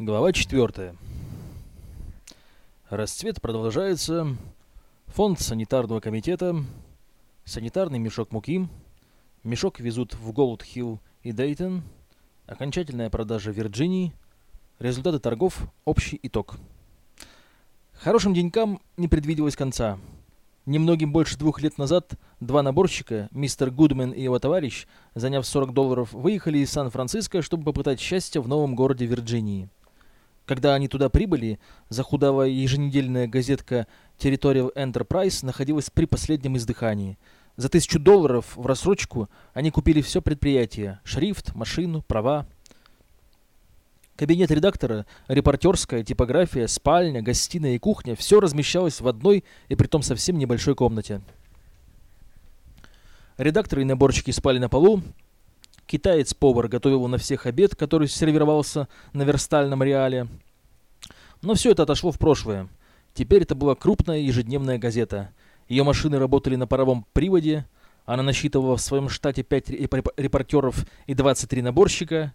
Глава 4. Расцвет продолжается. Фонд санитарного комитета. Санитарный мешок муки. Мешок везут в Голд-Хилл и Дейтон. Окончательная продажа Вирджинии. Результаты торгов. Общий итог. Хорошим денькам не предвиделось конца. Немногим больше двух лет назад два наборщика, мистер Гудмен и его товарищ, заняв 40 долларов, выехали из Сан-Франциско, чтобы попытать счастье в новом городе Вирджинии. Когда они туда прибыли, захудавая еженедельная газетка Territorial Enterprise находилась при последнем издыхании. За тысячу долларов в рассрочку они купили все предприятие – шрифт, машину, права. Кабинет редактора, репортерская, типография, спальня, гостиная и кухня – все размещалось в одной и притом совсем небольшой комнате. Редакторы и наборщики спали на полу, Китаец-повар готовил на всех обед, который сервировался на верстальном реале. Но все это отошло в прошлое. Теперь это была крупная ежедневная газета. Ее машины работали на паровом приводе. Она насчитывала в своем штате 5 репортеров и 23 наборщика.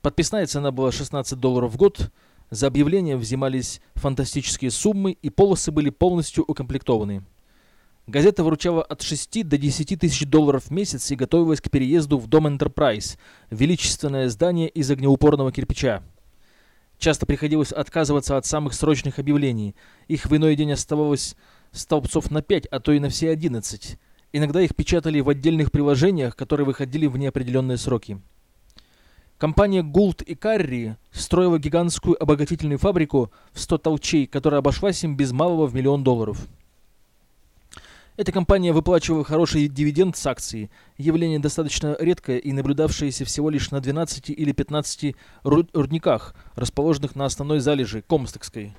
Подписная цена была 16 долларов в год. За объявления взимались фантастические суммы, и полосы были полностью укомплектованы. Газета выручала от 6 до 10 тысяч долларов в месяц и готовилась к переезду в дом Enterprise, величественное здание из огнеупорного кирпича. Часто приходилось отказываться от самых срочных объявлений. Их в иной день оставалось столбцов на 5, а то и на все 11. Иногда их печатали в отдельных приложениях, которые выходили в неопределенные сроки. Компания Gould и Карри строила гигантскую обогатительную фабрику в 100 толчей, которая обошлась им без малого в миллион долларов. Эта компания выплачивала хороший дивиденд с акций, явление достаточно редкое и наблюдавшееся всего лишь на 12 или 15 рудниках, расположенных на основной залежи Комстокской.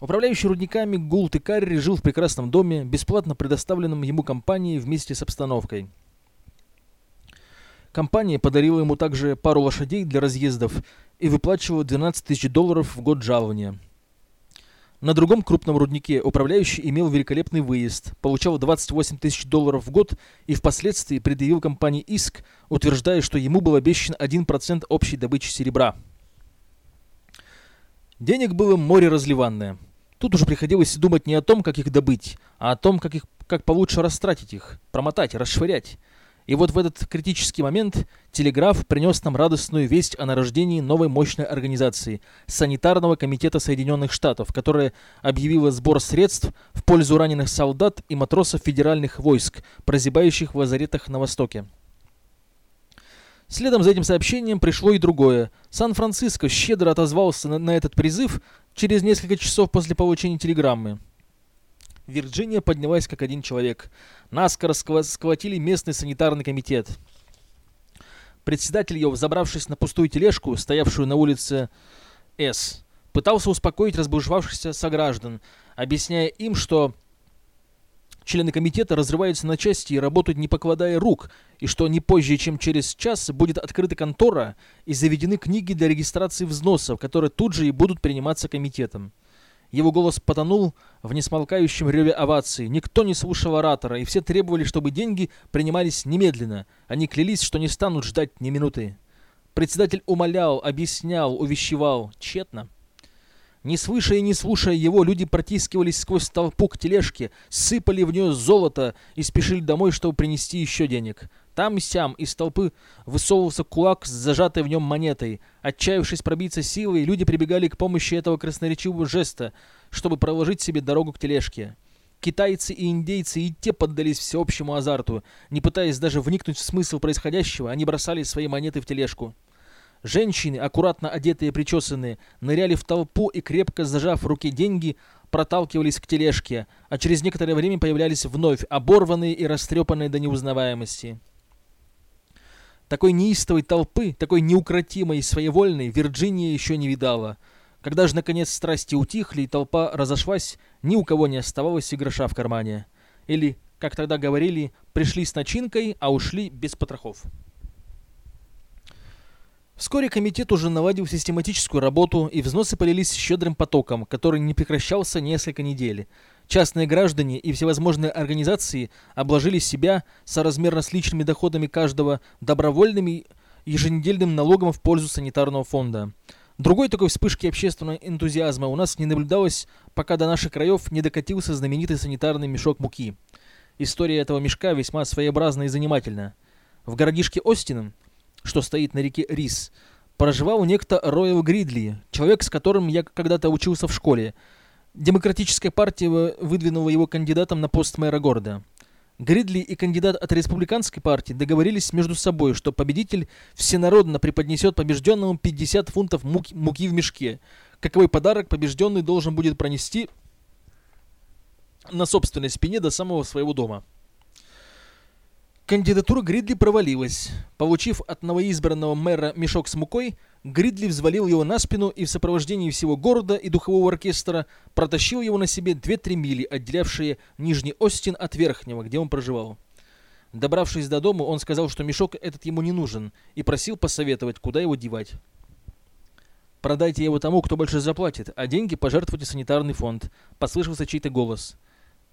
Управляющий рудниками Гулт и Карри жил в прекрасном доме, бесплатно предоставленном ему компанией вместе с обстановкой. Компания подарила ему также пару лошадей для разъездов и выплачивала 12 тысяч долларов в год жалования. На другом крупном руднике управляющий имел великолепный выезд, получал 28 тысяч долларов в год и впоследствии предъявил компании иск, утверждая, что ему был обещан 1% общей добычи серебра. Денег было море разливанное. Тут уже приходилось думать не о том, как их добыть, а о том, как, их, как получше растратить их, промотать, расшвырять. И вот в этот критический момент телеграф принес нам радостную весть о нарождении новой мощной организации – Санитарного комитета Соединенных Штатов, которая объявила сбор средств в пользу раненых солдат и матросов федеральных войск, прозябающих в лазаретах на Востоке. Следом за этим сообщением пришло и другое. Сан-Франциско щедро отозвался на, на этот призыв через несколько часов после получения телеграммы. Вирджиния поднялась как один человек. Наскоро схватили местный санитарный комитет. Председатель ее, взобравшись на пустую тележку, стоявшую на улице С, пытался успокоить разбушевавшихся сограждан, объясняя им, что члены комитета разрываются на части и работают не покладая рук, и что не позже, чем через час, будет открыта контора и заведены книги для регистрации взносов, которые тут же и будут приниматься комитетом. Его голос потонул в несмолкающем реве овации. Никто не слушал оратора, и все требовали, чтобы деньги принимались немедленно. Они клялись, что не станут ждать ни минуты. Председатель умолял, объяснял, увещевал. Тщетно. Не слыша и не слушая его, люди протискивались сквозь толпу к тележке, сыпали в нее золото и спешили домой, чтобы принести еще денег. Там и сям из толпы высовывался кулак с зажатой в нем монетой. Отчаявшись пробиться силой, люди прибегали к помощи этого красноречивого жеста, чтобы проложить себе дорогу к тележке. Китайцы и индейцы и те поддались всеобщему азарту. Не пытаясь даже вникнуть в смысл происходящего, они бросали свои монеты в тележку. Женщины, аккуратно одетые и причесанные, ныряли в толпу и, крепко зажав в руке деньги, проталкивались к тележке, а через некоторое время появлялись вновь, оборванные и растрепанные до неузнаваемости. Такой неистовой толпы, такой неукротимой и своевольной Вирджиния еще не видала. Когда же, наконец, страсти утихли и толпа разошлась, ни у кого не оставалось и гроша в кармане. Или, как тогда говорили, пришли с начинкой, а ушли без потрохов. Вскоре комитет уже наладил систематическую работу, и взносы полились щедрым потоком, который не прекращался несколько недель. Частные граждане и всевозможные организации обложили себя соразмерно с личными доходами каждого добровольными еженедельным налогом в пользу санитарного фонда. Другой такой вспышки общественного энтузиазма у нас не наблюдалось, пока до наших краев не докатился знаменитый санитарный мешок муки. История этого мешка весьма своеобразна и занимательна. В городишке Остином, что стоит на реке Рис, проживал некто Ройл Гридли, человек, с которым я когда-то учился в школе. Демократическая партия выдвинула его кандидатом на пост мэра города. Гридли и кандидат от республиканской партии договорились между собой, что победитель всенародно преподнесет побежденному 50 фунтов муки, муки в мешке. Каковой подарок побежденный должен будет пронести на собственной спине до самого своего дома. Кандидатура Гридли провалилась. Получив от новоизбранного мэра мешок с мукой, Гридли взвалил его на спину и в сопровождении всего города и духового оркестра протащил его на себе 2-3 мили, отделявшие Нижний Остин от Верхнего, где он проживал. Добравшись до дома, он сказал, что мешок этот ему не нужен, и просил посоветовать, куда его девать. «Продайте его тому, кто больше заплатит, а деньги пожертвуйте санитарный фонд», — послышался чей-то голос.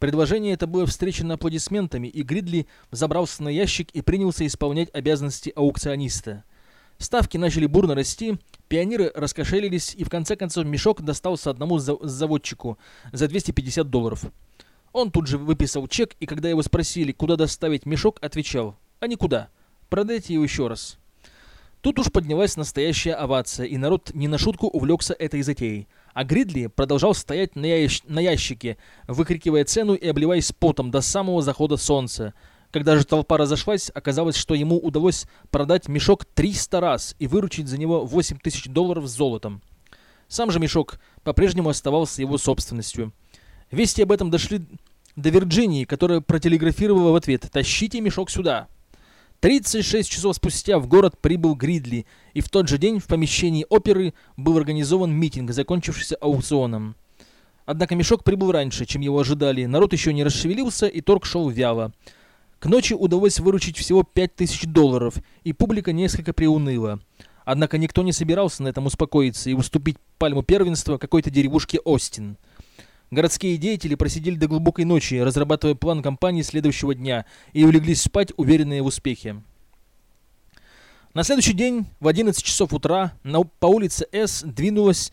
Предложение это было встречено аплодисментами, и Гридли забрался на ящик и принялся исполнять обязанности аукциониста. Ставки начали бурно расти, пионеры раскошелились, и в конце концов мешок достался одному заводчику за 250 долларов. Он тут же выписал чек, и когда его спросили, куда доставить мешок, отвечал, а никуда, продайте его еще раз. Тут уж поднялась настоящая овация, и народ не на шутку увлекся этой затеей. А Гридли продолжал стоять на, ящ на ящике, выкрикивая цену и обливаясь потом до самого захода солнца. Когда же толпа разошлась, оказалось, что ему удалось продать мешок 300 раз и выручить за него 8 тысяч долларов с золотом. Сам же мешок по-прежнему оставался его собственностью. Вести об этом дошли до Вирджинии, которая протелеграфировала в ответ «Тащите мешок сюда!». 36 часов спустя в город прибыл Гридли, и в тот же день в помещении оперы был организован митинг, закончившийся аукционом. Однако мешок прибыл раньше, чем его ожидали, народ еще не расшевелился, и торг шел вяло. К ночи удалось выручить всего 5000 долларов, и публика несколько приуныла. Однако никто не собирался на этом успокоиться и уступить пальму первенства какой-то деревушке Остин. Городские деятели просидели до глубокой ночи, разрабатывая план кампании следующего дня, и улеглись спать, уверенные в успехе. На следующий день в 11 часов утра на, по улице С двинулась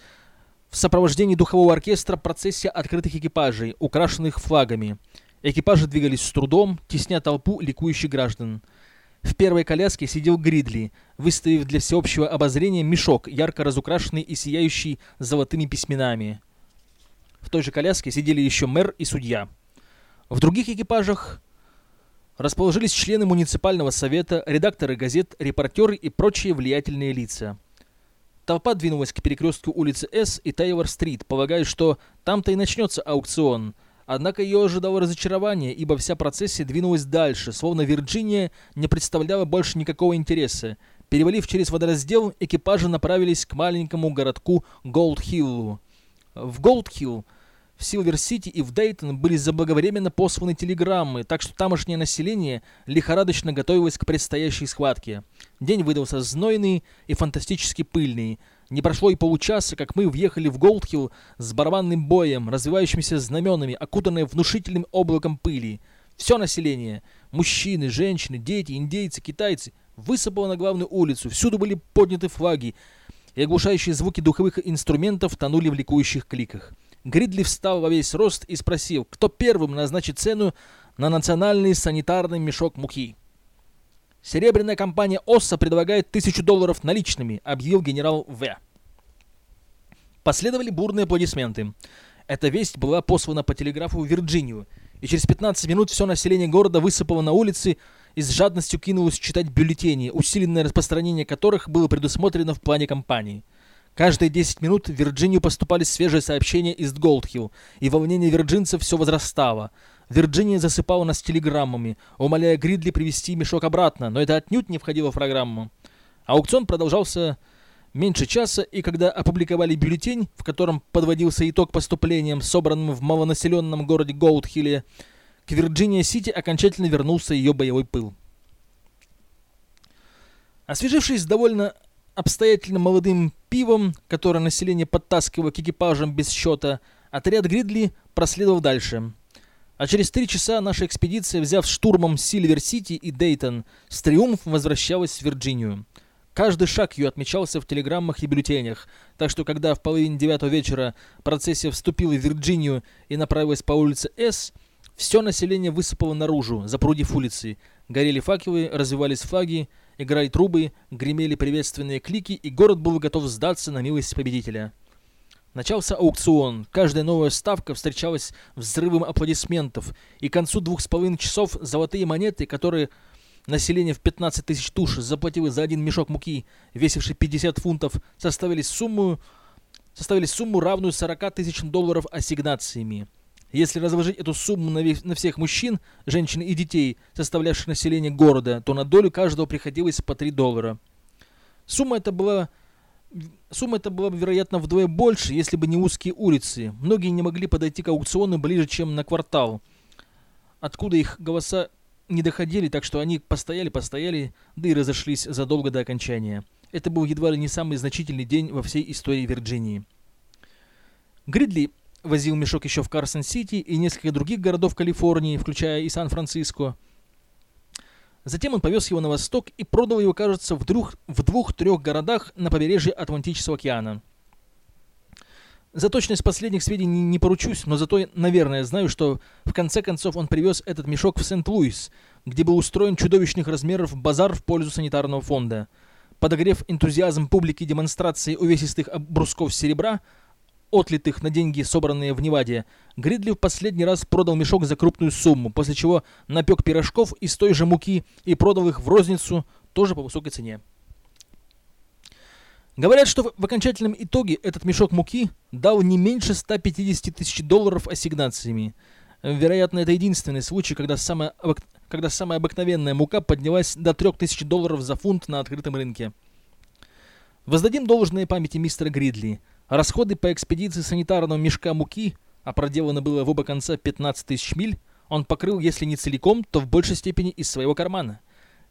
в сопровождении духового оркестра процессия открытых экипажей, украшенных флагами. Экипажи двигались с трудом, тесня толпу ликующих граждан. В первой коляске сидел Гридли, выставив для всеобщего обозрения мешок, ярко разукрашенный и сияющий золотыми письменами. В той же коляске сидели еще мэр и судья. В других экипажах расположились члены муниципального совета, редакторы газет, репортеры и прочие влиятельные лица. Толпа двинулась к перекрестку улицы С и Тейлор-стрит, полагая, что там-то и начнется аукцион. Однако ее ожидало разочарование, ибо вся процессия двинулась дальше, словно Вирджиния не представляла больше никакого интереса. Перевалив через водораздел, экипажи направились к маленькому городку Голд-Хиллу. В Голдхилл, в Силвер-Сити и в Дейтон были заблаговременно посланы телеграммы, так что тамошнее население лихорадочно готовилось к предстоящей схватке. День выдался знойный и фантастически пыльный. Не прошло и получаса, как мы въехали в Голдхилл с барабанным боем, развивающимися знаменами, окутанные внушительным облаком пыли. Все население – мужчины, женщины, дети, индейцы, китайцы – высыпало на главную улицу. Всюду были подняты флаги – и оглушающие звуки духовых инструментов тонули в ликующих кликах. Гридли встал во весь рост и спросил, кто первым назначит цену на национальный санитарный мешок муки. «Серебряная компания Осса предлагает тысячу долларов наличными», — объявил генерал В. Последовали бурные аплодисменты. Эта весть была послана по телеграфу в Вирджинию, и через 15 минут все население города высыпало на улицы, и с жадностью кинулась читать бюллетени, усиленное распространение которых было предусмотрено в плане кампании. Каждые 10 минут в Вирджинию поступали свежие сообщения из Голдхилл, и волнение вирджинцев все возрастало. Вирджиния засыпала нас телеграммами, умоляя Гридли привезти мешок обратно, но это отнюдь не входило в программу. Аукцион продолжался меньше часа, и когда опубликовали бюллетень, в котором подводился итог поступлениям, собранным в малонаселенном городе Голдхилле, к Вирджиния-Сити окончательно вернулся ее боевой пыл. Освежившись довольно обстоятельно молодым пивом, которое население подтаскивало к экипажам без счета, отряд Гридли проследовал дальше. А через три часа наша экспедиция, взяв штурмом Сильвер-Сити и Дейтон, с триумфом возвращалась в Вирджинию. Каждый шаг ее отмечался в телеграммах и бюллетенях, так что когда в половине девятого вечера процессия вступила в Вирджинию и направилась по улице С, все население высыпало наружу, запрудив улицы. Горели факелы, развивались флаги, играли трубы, гремели приветственные клики, и город был готов сдаться на милость победителя. Начался аукцион. Каждая новая ставка встречалась взрывом аплодисментов, и к концу двух с половиной часов золотые монеты, которые население в 15 тысяч туш заплатило за один мешок муки, весивший 50 фунтов, составили сумму, составили сумму равную 40 тысячам долларов ассигнациями. Если разложить эту сумму на, на всех мужчин, женщин и детей, составлявших население города, то на долю каждого приходилось по 3 доллара. Сумма эта была Сумма эта была бы, вероятно, вдвое больше, если бы не узкие улицы. Многие не могли подойти к аукциону ближе, чем на квартал. Откуда их голоса не доходили, так что они постояли-постояли, да и разошлись задолго до окончания. Это был едва ли не самый значительный день во всей истории Вирджинии. Гридли возил мешок еще в Карсон-Сити и несколько других городов Калифорнии, включая и Сан-Франциско. Затем он повез его на восток и продал его, кажется, в, двух, в двух-трех городах на побережье Атлантического океана. За точность последних сведений не поручусь, но зато, наверное, знаю, что в конце концов он привез этот мешок в Сент-Луис, где был устроен чудовищных размеров базар в пользу санитарного фонда. Подогрев энтузиазм публики демонстрации увесистых брусков серебра, отлитых на деньги, собранные в Неваде, Гридли в последний раз продал мешок за крупную сумму, после чего напек пирожков из той же муки и продал их в розницу, тоже по высокой цене. Говорят, что в окончательном итоге этот мешок муки дал не меньше 150 тысяч долларов ассигнациями. Вероятно, это единственный случай, когда самая, когда самая обыкновенная мука поднялась до 3000 долларов за фунт на открытом рынке. Воздадим должное памяти мистера Гридли. Расходы по экспедиции санитарного мешка муки, а проделано было в оба конца 15 тысяч миль, он покрыл, если не целиком, то в большей степени из своего кармана.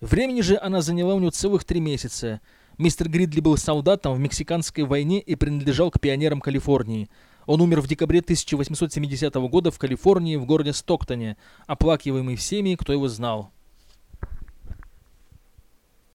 Времени же она заняла у него целых три месяца. Мистер Гридли был солдатом в Мексиканской войне и принадлежал к пионерам Калифорнии. Он умер в декабре 1870 года в Калифорнии в городе Стоктоне, оплакиваемый всеми, кто его знал.